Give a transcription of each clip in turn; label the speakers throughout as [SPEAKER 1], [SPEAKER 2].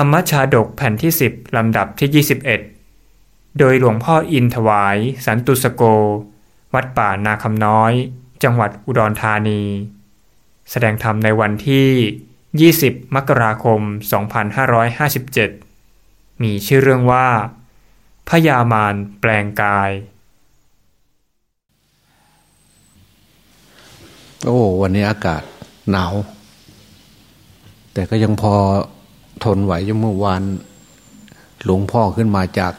[SPEAKER 1] ธรรมชาดกแผ่นที่ 10 ลำดับที่ 21 โดยหลวงพ่ออินถวาย สันตุสโก วัดป่านาคำน้อย จังหวัดอุดรธานี แสดงธรรมในวันที่ 20 มกราคม 2557 มีชื่อเรื่องว่าพยามารแปลงกาย
[SPEAKER 2] โอ้ วันนี้อากาศหนาว แต่ก็ยังพอ ทนไหวยังเมื่อวานหลวงพ่อขึ้นมาจาก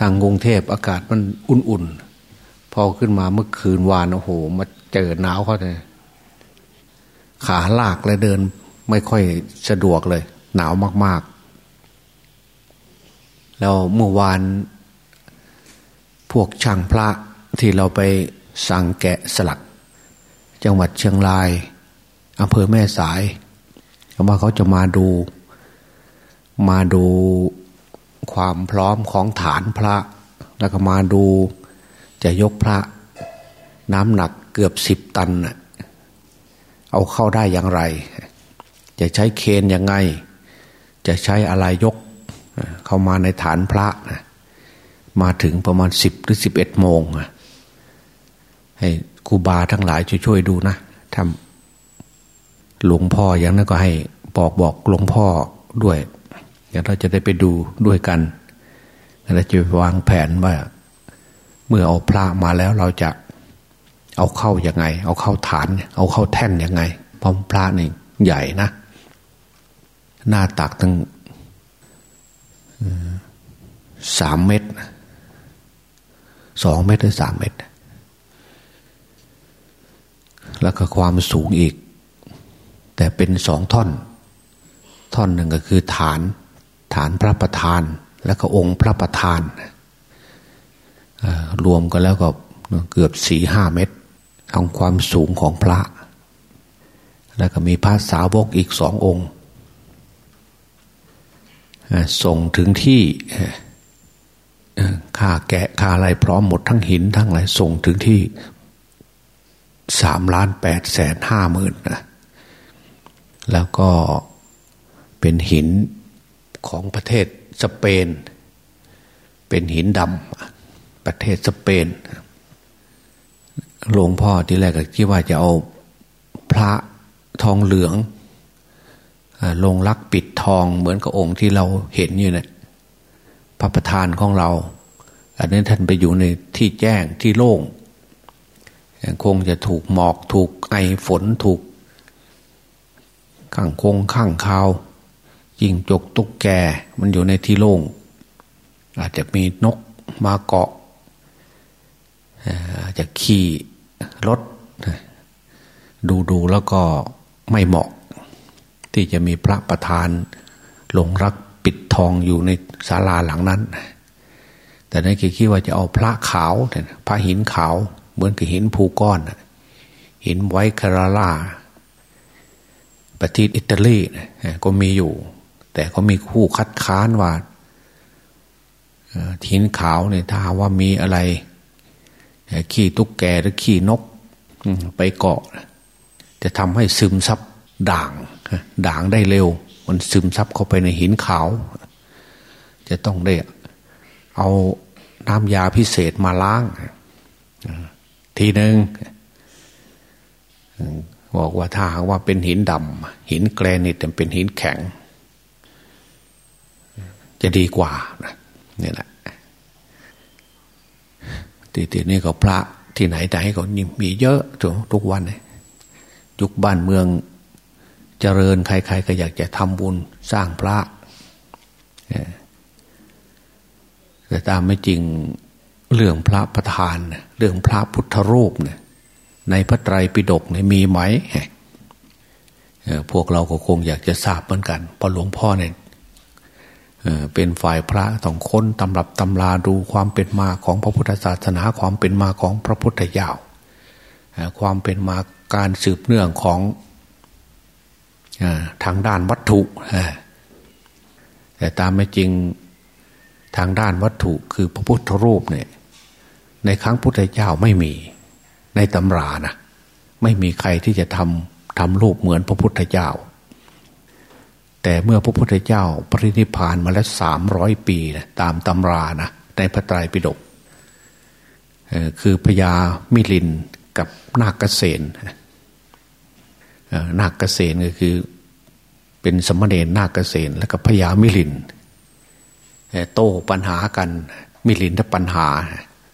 [SPEAKER 2] ทางกรุงเทพอากาศมันอุ่นๆ พอขึ้นมาเมื่อคืนวานโอ้โห มาเจอหนาวเขาเลยขาลากและเดินไม่ค่อยสะดวกเลย หนาวมากๆ แล้วเมื่อวาน พวกช่างพระที่เราไปสั่งแกะสลัก จังหวัดเชียงรายอำเภอแม่สายเขาว่าเขาจะมาดู มาดูความพร้อมของฐานพระ แล้วก็มาดูจะยกพระน้ำหนักเกือบสิบตัน เอาเข้าได้อย่างไร จะใช้เคนยังไง จะใช้อะไรยกเข้ามาในฐานพระมาถึงประมาณสิบหรือสิบเอ็ดโมงให้ครูบาทั้งหลายช่วยๆดูนะทำหลวงพ่ออย่างนั้นก็ให้บอกบอกหลวงพ่อด้วย เราจะได้ไปดูด้วยกันเราจะวางแผนว่า เมื่อเอาพระมาแล้วเราจะเอาเข้ายัางไง เอาเข้าฐาน เอาเข้าแท่นยังไงเพราะพระนี่ใหญ่นะ หน้าตักตั้งสามเมตรสองเมตรหรือสามเมตร แล้วก็ความสูงอีก แต่เป็นสองท่อน ท่อนหนึ่งก็คือฐาน ฐานพระประธาน แล้วก็องค์พระประธานรวมกันแล้วก็เกือบสี่ห้าเมตรทางความสูงของพระ แล้วก็มีพระสาวกอีกสององค์ส่งถึงที่ค่าแกะค่าอะไรพร้อมหมดทั้งหินทั้งอะไรส่งถึงที่สามล้านแปดแสนห้าหมื่นนะแล้วก็เป็นหิน ของประเทศสเปน เป็นหินดำประเทศสเปนหลวงพ่อที่แรกก็คิดว่าจะเอาพระทองเหลืองลงลักปิดทองเหมือนกับองค์ที่เราเห็นอยู่เนะี่ยพระประธานของเรา อันนี้ท่านไปอยู่ในที่แจ้งที่โล่งคงจะถูกหมอกถูกไอฝนถูกข้างคงข้างคาว ยิงจกตุกแกมันอยู่ในที่โล่ง อาจจะมีนกมาเกาะอาจจะขี่รถ ดูดูแล้วก็ไม่เหมาะ ที่จะมีพระประธานหลงรักปิดทองอยู่ในศาลาหลังนั้น แต่นั่นคิดว่าจะเอาพระขาว พระหินขาวเหมือนกับหินภูก้อน หินไวคาราลาประเทศอิตาลีก็มีอยู่ แต่ก็มีคู่คัดค้านว่าหินขาวเนี่ยถ้าว่ามีอะไร ขี้ตุ๊กแกหรือขี้นกไปเกาะ จะทำให้ซึมซับด่าง ด่างได้เร็ว มันซึมซับเข้าไปในหินขาว จะต้องได้เอาน้ำยาพิเศษมาล้าง ทีหนึ่งบอกว่าถ้าหากว่าเป็นหินดำหินแกรนิตเป็นหินแข็ง จะดีกว่านะนี่แหละตีตีนี่ก็พระที่ไหนไหนก็มีเยอะทุกทุกวันเลยยุคบ้านเมืองเจริญใคร ๆ ก็อยากจะทำบุญสร้างพระแต่ตามไม่จริงเรื่องพระประธาน เรื่องพระพุทธรูปเนี่ยในพระไตรปิฎกเนี่ยมีไหมพวกเราก็คงอยากจะทราบเหมือนกันเพราะหลวงพ่อเนี่ย เป็นฝ่ายพระต้องค้นตำรับตำราดูความเป็นมาของพระพุทธศาสนาความเป็นมาของพระพุทธเจ้าความเป็นมาการสืบเนื่องของทางด้านวัตถุแต่ตามไม่จริงทางด้านวัตถุคือพระพุทธรูปเนี่ยในครั้งพุทธเจ้าไม่มีในตำรานะไม่มีใครที่จะทำทำรูปเหมือนพระพุทธเจ้า แต่เมื่อพระพุทธเจ้าปรินิพานมาแล้วสามร้อยปีนะตามตำรานะในพระไตรปิฎกคือพญามิลินกับนาคเกษนนาคเกษนก็คือเป็นสมณเณรนาคเกษนแล้วก็พญามิลินโต้ปัญหากันมิลินทัปัญหา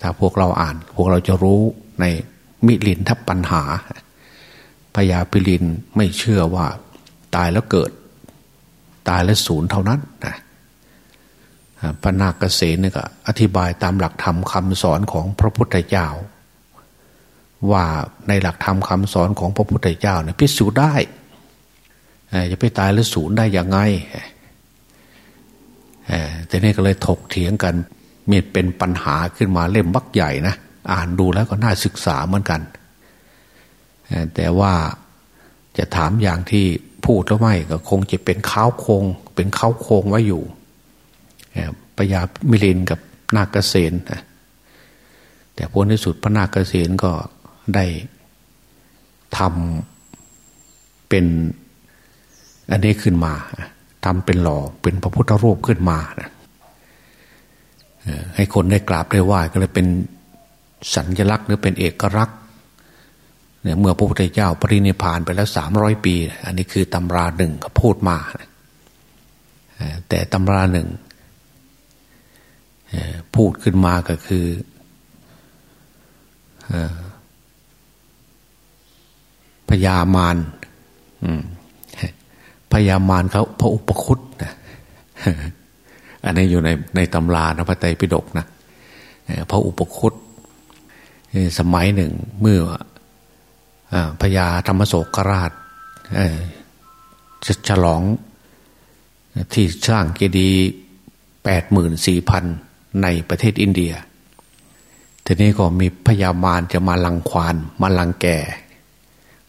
[SPEAKER 2] ถ้าพวกเราอ่าน พวกเราจะรู้ในมิลินทัปัญหาพญาพิลินไม่เชื่อว่าตายแล้วเกิด ตายแล้วศูนย์เท่านั้นนะพระนาคเกษนนี่ก็อธิบายตามหลักธรรมคำสอนของพระพุทธเจ้า ว่าในหลักธรรมคำสอนของพระพุทธเจ้าเนี่ยพิสูจน์ได้จะไปตายแล้วศูนย์ได้ยังไงแต่นี่ก็เลยถกเถียงกันมีเป็นปัญหาขึ้นมาเล่มบักใหญ่นะอ่านดูแล้วก็น่าศึกษาเหมือนกัน แต่ว่าจะถามอย่างที่ พูดแล้วไม่ก็คงจะเป็นข้าวโคง เป็นข้าวโคงไว้อยู่ปยามิลินกับนาคเกษนแต่ผลที่สุดพระนาคเกษนก็ได้ทำเป็นอันนี้ขึ้นมาทำเป็นหล่อเป็นพระพุทธรูปขึ้นมานะให้คนได้กราบได้ไหว้ก็เลยเป็นสัญลักษณ์หรือเป็นเอกลักษณ์ เนี่ยเมื่อพระพุทธเจ้าปรินิพานไปแล้วสามร้อยปี อันนี้คือตำราหนึ่งเขาพูดมา แต่ตำราหนึ่งพูดขึ้นมาก็คือพญามารพญามารเขาพระอุปคุตนะอันนี้อยู่ในในตำรานะพระไตรปิฎกนะพระอุปคุตสมัยหนึ่งเมื่อ พญาธรรมโศกราชจะฉลองที่สร้างเจดีย์แปดหมื่นสี่พันในประเทศอินเดีย ทีนี้ก็มีพญามารจะมาลังควานมาลังแก่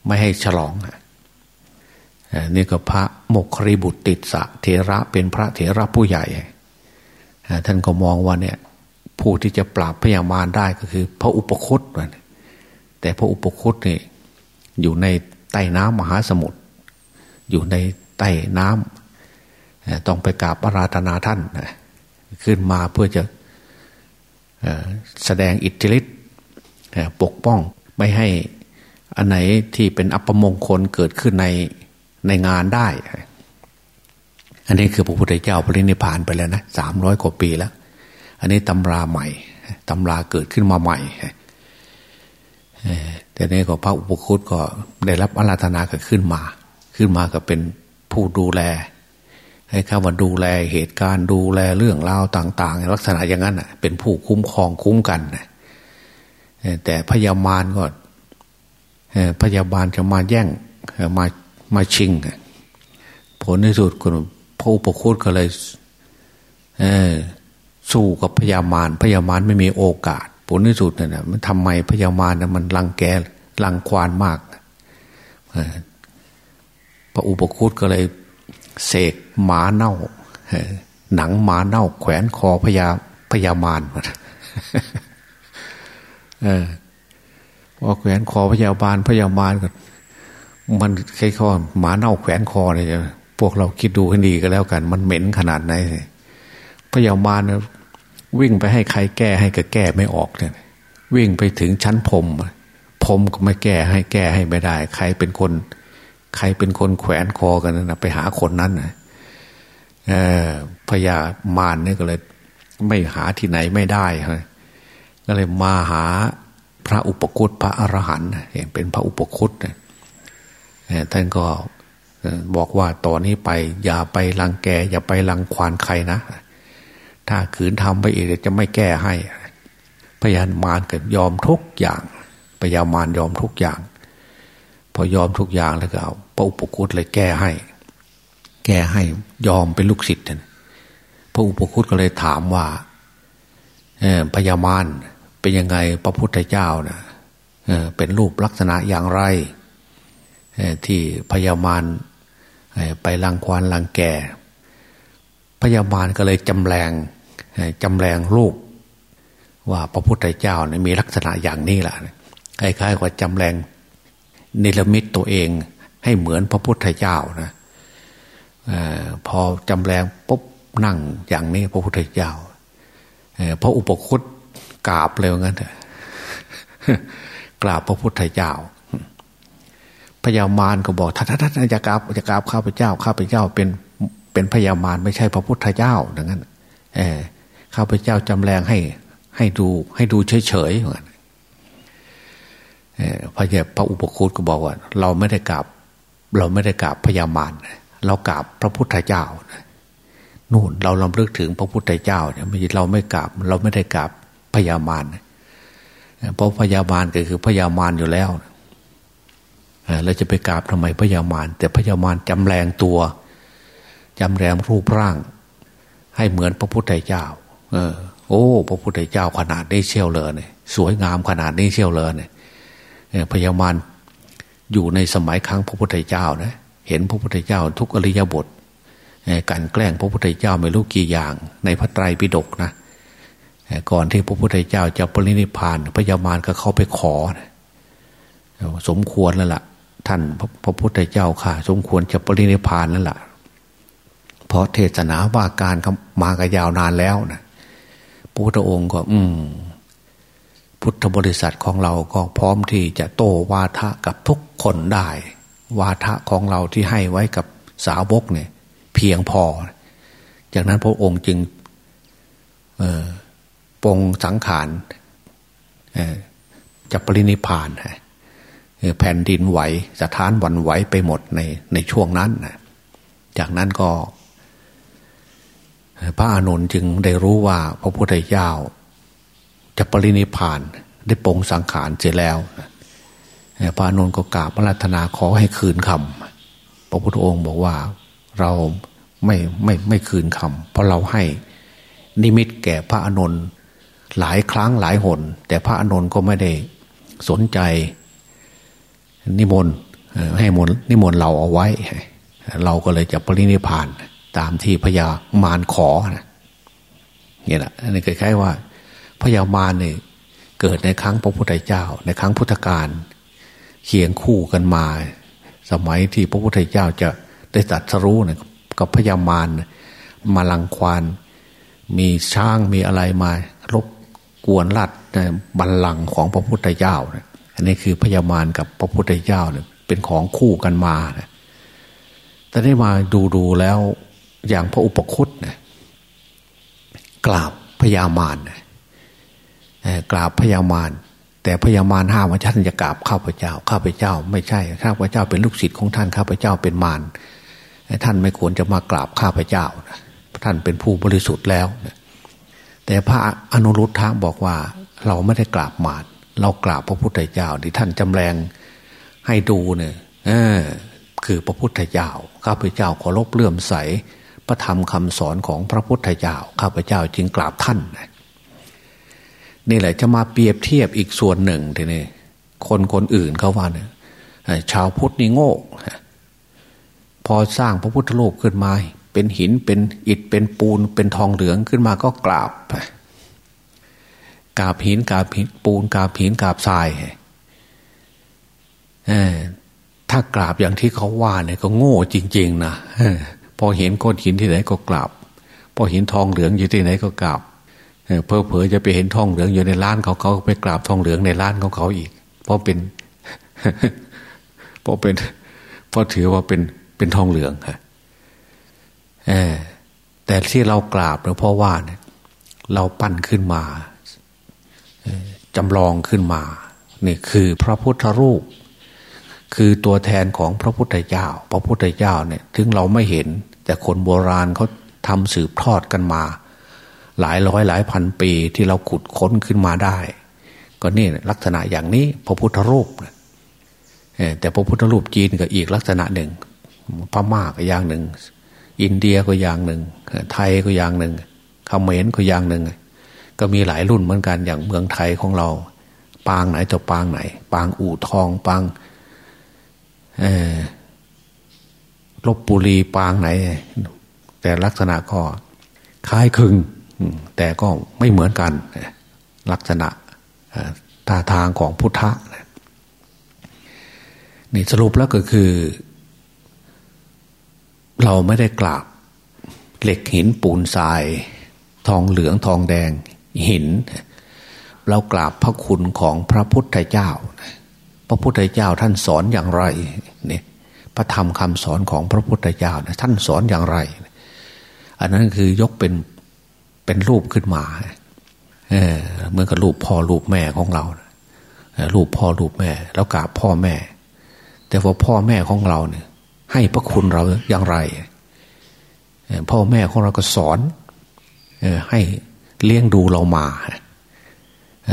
[SPEAKER 2] ไม่ให้ฉลองนี่ก็พระโมกคริบุตรติดสะเถระเป็นพระเถระผู้ใหญ่ ท่านก็มองว่าเนี่ยผู้ที่จะปราบพญามารได้ก็คือ พระอุปคุตแต่พระอุปคุตนี่ อยู่ในใต้น้ำมหาสมุทรอยู่ในใต้น้ำต้องไปกราบอาราธนาท่านขึ้นมาเพื่อจะแสดงอิทธิฤทธิ์ปกป้องไม่ให้อันไหนที่เป็นอัปมงคลเกิดขึ้นในในงานได้ อันนี้คือพระพุทธเจ้าพระนิพพานไปแล้วนะสามร้อยกว่าปีแล้ว อันนี้ตำราใหม่ตำราเกิดขึ้นมาใหม่ แต่นี้ก็พระอุปคุตก็ได้รับอาราธนาก็ขึ้นมา ขึ้นมาก็เป็นผู้ดูแล ให้ข้าว่าดูแลเหตุการณ์ดูแลเรื่องราวต่าง ๆ ลักษณะอย่างนั้นเป็นผู้คุ้มครองคุ้มกันแต่พยามารก็พยาบาลจะมาแย่งมามาชิงผลในสุดคนพระอุปคุตก็เลยสู้กับพยามารพยามารไม่มีโอกาส ผลในสุดนั่นนะมันทำไมพยามารนะมันรังแกรังควานมากพระอุปคุตก็เลยเสกหมาเน่าหนังหมาเน่า แขวนคอพยาพยามารเออพอแขวนคอพยาบาลพยามารก็มันแค่ข้อหมาเน่าแขวนคอเลยพวกเราคิดดูให้ดีก็แล้วกัน มันเหม็นขนาดไหนพยาบาล วิ่งไปให้ใครแก้ให้ก็แก้ไม่ออกเนี่ยวิ่งไปถึงชั้นพรมพรมก็ไม่แก้ให้แก้ให้ไม่ได้ ใครเป็นคน ใครเป็นคนแขวนคอกันนะไปหาคนนั้นนะเออพญามารเนี่ยก็เลย ไม่หาที่ไหนไม่ได้ก็เลยมาหาพระอุปคุตพระอรหันต์เห็นเป็นพระอุปคุตเนี่ท่านก็บอกว่าต่อนนี้ไป อย่าไปรังแก อย่าไปรังควานใครนะ ถ้าขืนทำไปอีกจะไม่แก้ให้ พยามารก็ยอมทุกอย่างพยามารยอมทุกอย่าง พอยอมทุกอย่างแล้วก็เอาพระอุปคุตเลยแก้ให้ แก้ให้ยอมเป็นลูกศิษย์พระอุปคุตก็เลยถามว่าพยามารเป็นยังไงพระพุทธเจ้านะเป็นรูปลักษณะอย่างไรที่พญามารไปลังควานลังแก่พญามารก็เลยจำแรง จำแรงรูป ว่าพระพุทธเจ้าเนี่ยมีลักษณะอย่างนี้แหละคล้ายๆว่าจำแรงนิรมิตตัวเองให้เหมือนพระพุทธเจ้านะอพอจำแรงปุ๊บนั่งอย่างนี้พระพุทธเจ้าพระอุปคุตกราบเลยงั้นเถอะกราบพระพุทธเจ้าพญามารก็บอกท่านท่านจะกราบจะกราบข้าพเจ้า ข้าพเจ้าเป็นเป็นพญามารไม่ใช่พระพุทธเจ้าดังนั้น เออ ข้าพเจ้าจำแรงให้ให้ดูให้ดูเฉยเฉยเหมือนพระเจ้าพระอุปคุตก็บอกว่า เราไม่ได้กราบ เราไม่ได้กราบพญามารเรากราบพระพุทธเจ้านู่นเราลำลึกถึงพระพุทธเจ้าเนี่ยเราไม่กราบ เราไม่ได้กราบพญามารเพราะพญามารก็คือพญามารอยู่แล้วเราจะไปกราบทำไมพญามารแต่พญามารจำแรงตัวจำแรงรูปร่าง ให้เหมือนพระพุทธเจ้า เออ โอ้ พระพุทธเจ้าขนาดนี้เชี่ยวเลยเนี่ยสวยงามขนาดนี้เชี่ยวเลยเนี่ยพญามารอยู่ในสมัยครั้งพระพุทธเจ้านะเห็นพระพุทธเจ้าทุกอริยบทการแกล้งพระพุทธเจ้าไม่รู้กี่อย่าง ในพระไตรปิฎกนะก่อนที่พระพุทธเจ้าจะปรินิพานพญามารก็เข้าไปขอสมควรแล้วล่ะ ท่านพระพุทธเจ้าค่ะ สมควรจะปรินิพานแล้วล่ะเพราะเทศนาว่าการมากันยาวนานแล้วนะ ระพุทธองค์ก็ อืม พุทธบริษัทของเราก็พร้อมที่จะโต้วาทะกับทุกคนได้ วาทะของเราที่ให้ไว้กับสาวกเนี่ย เพียงพอ จากนั้นพระองค์จึงปรงสังขารจะปรินิพานแผ่นดินไหวสถานวันไหวไปหมดในในช่วงนั้นจากนั้นก็ พระอานนท์จึงได้รู้ว่าพระพุทธเจ้าจะปรินิพานได้ปรงสังขารเสร็จแล้ว พระอานนท์ก็กราบพระราธนาขอให้คืนคำพระพุทธองค์บอกว่าเราไม่ไม่ไม่คืนคำเพราะเราให้นิมิตแก่พระอานนท์หลายครั้งหลายหน แต่พระอานนท์ก็ไม่ได้สนใจ นิมนต์ให้มนนิมนต์เราเอาไว้ เราก็เลยจะปรินิพาน ตามที่พญามารขอนะนี่ยแหละอันนี้คล้ายๆว่าพญามารเนี่ยเกิดในครั้งพระพุทธเจ้า ในครั้งพุทธกาลเคียงคู่กันมา สมัยที่พระพุทธเจ้าจะได้ตัดสรู้เนี่ยกับพญามารมาลังควานมีช้างมีอะไรมารบกวนลัดในบัลลังก์ของพระพุทธเจ้าเนี่ยอันนี้คือพญามารกับพระพุทธเจ้าเนี่ยเป็นของคู่กันมานะแต่ได้มาดูดูแล้ว อย่างพระอุปคุตนะกราบพญามารนะกราบพญามารแต่พญามารห้ามว่าท่านจะกราบข้าพเจ้า ข้าพเจ้า ไม่ใช่ข้าพเจ้าเป็นลูกศิษย์ของท่านข้าพเจ้าเป็นมารท่านไม่ควรจะมากราบข้าพเจ้าท่านเป็นผู้บริสุทธิ์แล้วแต่พระอนุรุทธะบอกว่า เราไม่ได้กราบมารเรากราบพระพุทธเจ้าที่ท่านจำแรงให้ดูเนี่ยคือพระพุทธเจ้าข้าพเจ้าขอรบเลื่อมใส พระธรรมคำสอนของพระพุทธเจ้าข้าพเจ้าจึงกราบท่าน นี่แหละจะมาเปรียบเทียบอีกส่วนหนึ่งทีนี้คนคนอื่นเขาว่าเนี่ยชาวพุทธนี่โง่พอสร้างพระพุทธโลกขึ้นมา เป็นหินเป็นอิฐเป็นปูนเป็นทองเหลืองขึ้นมาก็กราบกราบหินกราบหินปูนกราบหินกราบทรายถ้ากราบอย่างที่เขาว่าเนี่ยก็โง่จริง ๆ นะ พอเห็นก้อนหินที่ไหนก็กราบพอเห็นทองเหลืองอยู่ที่ไหนก็กราบเพอเพอจะไปเห็นทองเหลืองอยู่ในร้านเขาเขาไปกราบทองเหลืองในร้านของเขาอีก เพราะเป็น เพราะเป็นเพราะถือว่าเป็นเป็นทองเหลืองค่ะแต่ที่เรากราบเนี่ยเพราะว่าเนี่ย เราปั้นขึ้นมาจำลองขึ้นมานี่คือพระพุทธรูป คือตัวแทนของพระพุทธเจ้า พระพุทธเจ้าเนี่ย ถึงเราไม่เห็น แต่คนโบราณเขาทำสืบทอดกันมา หลายร้อยหลายพันปีที่เราขุดค้นขึ้นมาได้ ก็นี่ลักษณะอย่างนี้พระพุทธรูปแต่พระพุทธรูปจีนก็อีกลักษณะหนึ่งพม่าก็อย่างหนึ่ง อินเดียก็อย่างหนึ่ง ไทยก็อย่างหนึ่งเขมรก็อย่างหนึ่ง ก็มีหลายรุ่นเหมือนกันอย่างเมืองไทยของเรา ปางไหนต่อปางไหน ปางอู่ทองปาง ลบบุรีปางไหน แต่ลักษณะก็คล้ายคลึง แต่ก็ไม่เหมือนกัน ลักษณะท่าทางของพุทธะนี่สรุปแล้วก็คือ เราไม่ได้กราบเหล็กหินปูนทราย ทองเหลืองทองแดงหิน เรากราบพระคุณของพระพุทธเจ้า พระพุทธเจ้าท่านสอนอย่างไรเนี่ย พระธรรมคำสอนของพระพุทธเจ้าท่านสอนอย่างไร อันนั้นคือยกเป็นเป็นรูปขึ้นมาเออเหมือนกับรูปพ่อรูปแม่ของเรารูปพ่อรูปแม่ แล้วกราบพ่อแม่ แต่ว่าพ่อแม่ของเราเนี่ย ให้พระคุณเราอย่างไรพ่อแม่ของเราก็สอนให้เลี้ยงดูเรามา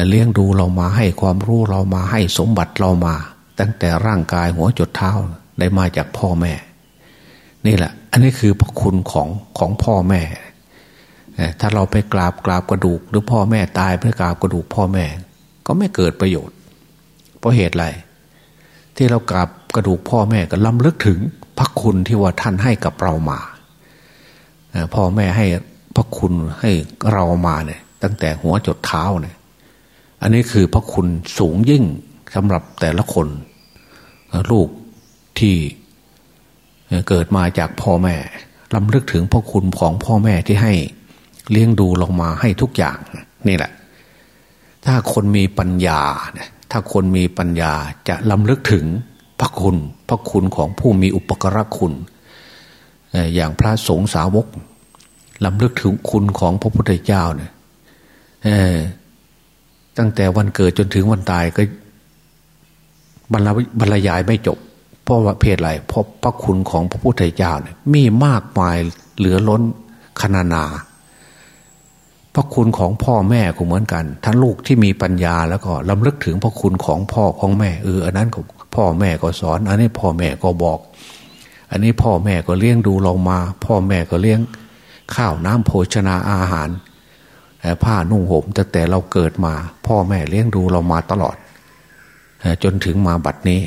[SPEAKER 2] เลี้ยงดูเรามาให้ความรู้เรามาให้สมบัติเรามา ตั้งแต่ร่างกายหัวจดเท้า ได้มาจากพ่อแม่ นี่แหละ อันนี้คือพระคุณของของพ่อแม่ ถ้าเราไปกราบกราบกระดูก หรือพ่อแม่ตายไปกราบกระดูกพ่อแม่ ก็ไม่เกิดประโยชน์ เพราะเหตุอะไรที่เรากราบกระดูกพ่อแม่ก็ล้ำลึกถึงพระคุณที่ว่าท่านให้กับเรามาพ่อแม่ให้พระคุณให้เรามาเนี่ย ตั้งแต่หัวจดเท้าเนี่ย อันนี้คือพระคุณสูงยิ่งสำหรับแต่ละคน ลูก ที่เกิดมาจากพ่อแม่ลำลึกถึงพระคุณของพ่อแม่ที่ให้เลี้ยงดูลงมาให้ทุกอย่างนี่แหละ ถ้าคนมีปัญญา ถ้าคนมีปัญญาจะลำลึกถึงพระคุณ พระคุณของผู้มีอุปกรคุณ อย่างพระสงฆ์สาวกลำลึกถึงคุณของพระพุทธเจ้าเนี่ยตั้งแต่วันเกิดจนถึงวันตายก็บรรยายไม่จบ เพราะว่าเพศอะไรเพราะพระคุณของพระพุทธเจ้าเนี่ยมีมากมายเหลือล้นขนานา พระคุณของพ่อแม่ก็เหมือนกันท่านลูกที่มีปัญญาแล้วก็ลำลึกถึงพระคุณของพ่อของแม่เอออันนั้นพ่อแม่ก็สอน อันนี้พ่อแม่ก็บอก อันนี้พ่อแม่ก็เลี้ยงดูเรามา พ่อแม่ก็เลี้ยงข้าวน้ำโภชนาอาหารผ้านุ่งห่มตั้งแต่เราเกิดมา พ่อแม่เลี้ยงดูเรามาตลอด จนถึงมาบัดนี้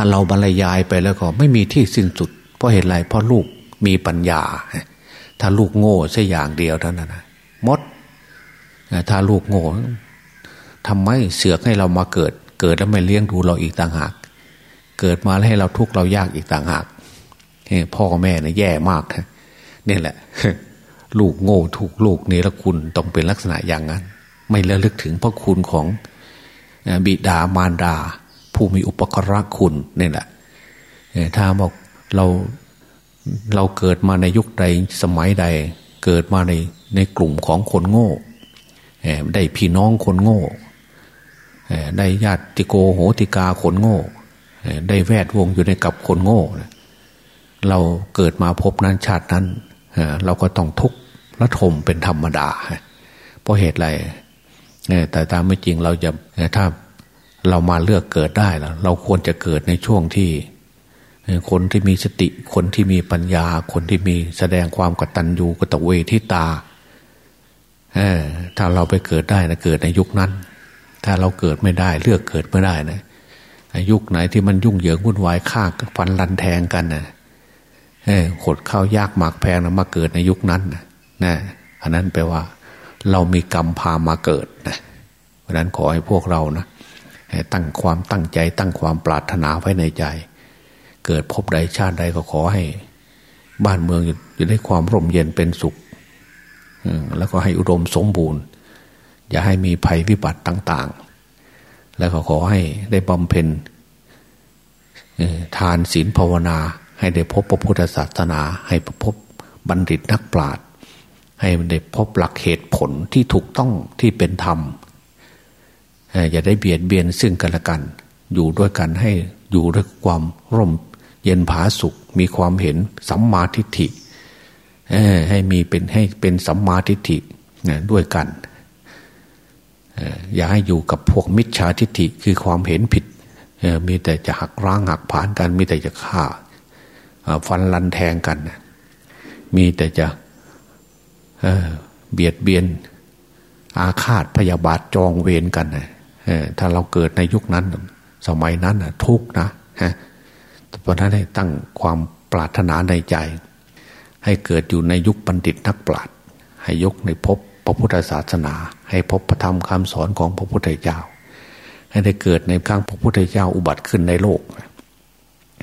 [SPEAKER 2] ถ้าเราบรรยายไปแล้วก็ไม่มีที่สิ้นสุด เพราะเหตุไรเพราะลูกมีปัญญา ถ้าลูกโง่แค่อย่างเดียวเท่านั้นนะมดถ้าลูกโง่ทำไมเสือกให้เรามาเกิด เกิดแล้วไม่เลี้ยงดูเราอีกต่างหาก เกิดมาแล้วให้เราทุกข์เรายากอีกต่างหากพ่อแม่เนี่ยแย่มากนี่แหละ ลูกโง่ถูกลูกเนรคุณต้องเป็นลักษณะอย่างนั้น ไม่ระลึกถึงพระคุณของบิดามารดา ผู้มีอุปกรณ์คุณนี่แหละถ้าบอกเราเราเกิดมาในยุคใดสมัยใด เกิดมาในในกลุ่มของคนโง่ได้พี่น้องคนโง่ได้ญาติโกโหติกาคนโง่ ได้แวดวงอยู่ในกับคนโง่ เราเกิดมาพบนั้นชาตินั้น เราก็ต้องทุกข์ละทมเป็นธรรมดา เพราะเหตุไรแต่ตามไม่จริงเราจะถ้า เรามาเลือกเกิดได้แล้วเราควรจะเกิดในช่วงที่ คนที่มีสติคนที่มีปัญญา คนที่มีแสดงความกตัญญูกตเวทิตาถ้าเราไปเกิดได้นะเกิดในยุคนั้น ถ้าเราเกิดไม่ได้ เลือกเกิดไม่ได้นะยุคไหนที่มันยุ่งเหยิงวุ่นวายฆ่าฟันรันแทงกันนะขดข้าวยากหมากแพงนะมาเกิดในยุคนั้นนะนะอันนั้นแปลว่า เรามีกรรมพามาเกิดนะเพราะนั้นขอให้พวกเรานะ ตั้งความตั้งใจ ตั้งความปรารถนาไว้ในใจ เกิดพบใดชาติใดก็ขอให้ บ้านเมืองอยู่ได้ความร่มเย็นเป็นสุขแล้วก็ให้อุดมสมบูรณ์ อย่าให้มีภัยวิบัติต่าง ๆ แล้วก็ขอให้ได้บำเพ็ญทานศีลภาวนา ให้ได้พบพระพุทธศาสนา ให้พบบัณฑิตนักปราชญ์ให้ได้พบหลักเหตุผลที่ถูกต้องที่เป็นธรรม อย่าได้เบียดเบียนซึ่งกันและกัน อยู่ด้วยกันให้อยู่ด้วยความร่ม เย็นผาสุขมีความเห็นสัมมาทิฏฐิให้มีเป็นให้เป็นสัมมาทิฏฐิด้วยกันอย่าให้อยู่กับพวกมิจฉาทิฏฐิคือความเห็นผิดมีแต่จะหักร้างหักผานกัน มีแต่จะฆ่าฟันลันแทงกัน มีแต่จะเบียดเบียน อาฆาตพยาบาทจองเวรกัน ถ้าเราเกิดในยุคนั้น สมัยนั้นทุกนะเพราะนั้นให้ตั้งความปรารถนาในใจ ให้เกิดอยู่ในยุคบัณฑิตนักปราชญ์ให้ยกในพบพระพุทธศาสนา ให้พบพระธรรมคำสอนของพระพุทธเจ้า ให้ได้เกิดในครั้งพระพุทธเจ้าอุบัติขึ้นในโลก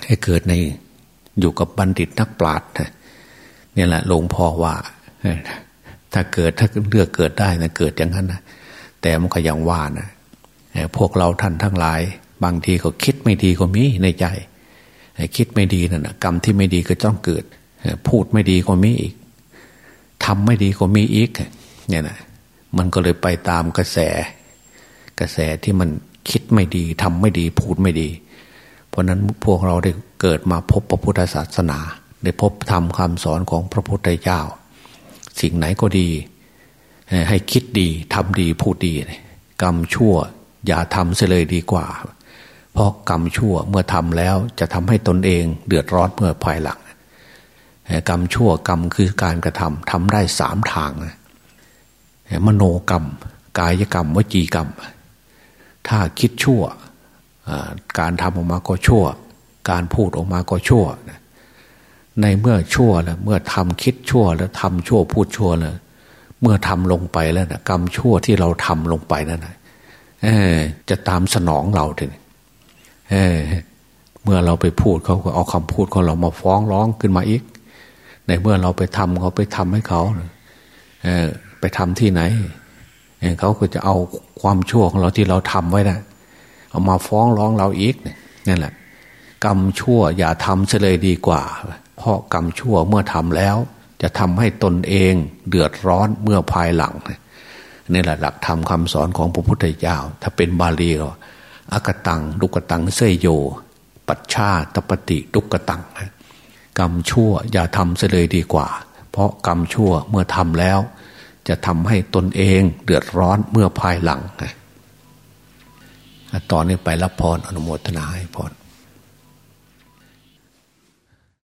[SPEAKER 2] ให้เกิดในอยู่กับบัณฑิตนักปราชญ์เนี่ยแหละหลวงพ่อว่า ถ้าเกิดถ้าเลือกเกิดได้นะเกิดอย่างนั้นนะแต่มันก็ยังว่านะ พวกเราท่านทั้งหลาย บางทีก็คิดไม่ดีก็มีในใจ คิดไม่ดีนั่นนะกรรมที่ไม่ดีก็ต้องเกิด พูดไม่ดีก็มีอีกทำไม่ดีก็มีอีกเนี่ยนะมันก็เลยไปตามกระแส กระแสที่มันคิดไม่ดีทำไม่ดีพูดไม่ดี เพราะนั้นพวกเราได้เกิดมาพบพระพุทธศาสนา ได้พบธรรมคำสอนของพระพุทธเจ้า สิ่งไหนก็ดี ให้คิดดีทำดีพูดดี กรรมชั่ว อย่าทำเสียเลยดีกว่า เพราะกรรมชั่วเมื่อทำแล้วจะทำให้ตนเองเดือดร้อนเมื่อภายหลังกรรมชั่วกรรมคือการกระทำทำได้สามทางมโนกรรม กายกรรมวจีกรรม ถ้าคิดชั่วการทำออกมาก็ชั่ว การพูดออกมาก็ชั่ว ในเมื่อชั่วแล้วเมื่อทำคิดชั่วแล้วทำชั่วพูดชั่วแล้วเมื่อทำลงไปแล้วนะกรรมชั่วที่เราทำลงไปนั่นนะ จะตามสนองเราถึงเเมื่อเราไปพูดเขาก็เอาคำพูดของเรามาฟ้องร้องขึ้นมาอีก ในเมื่อเราไปทำเขาไปทำให้เขาเออ ไปทำที่ไหนเขาก็จะเอาความชั่วของเราที่เราทำไว้นะเอามาฟ้องร้องเราอีกนั่นแหละกรรมชั่วอย่าทำเฉลยดีกว่า เพราะกรรมชั่วเมื่อทำแล้ว จะทำให้ตนเองเดือดร้อนเมื่อภายหลังนี่ นี่แหละหลักธรรมคาสอนของพระพุทธเจ้า ถ้าเป็นบาลีก็อากตังดุกตังเสยโย ปัจชาตปฏิดุกตังกรรมชั่วอย่าทำเสียเลยดีกว่า เพราะกรรมชั่วเมื่อทำแล้ว จะทำให้ตนเองเดือดร้อนเมื่อภายหลังตอนนี้ไปรับพรอนุโมทนาให้พร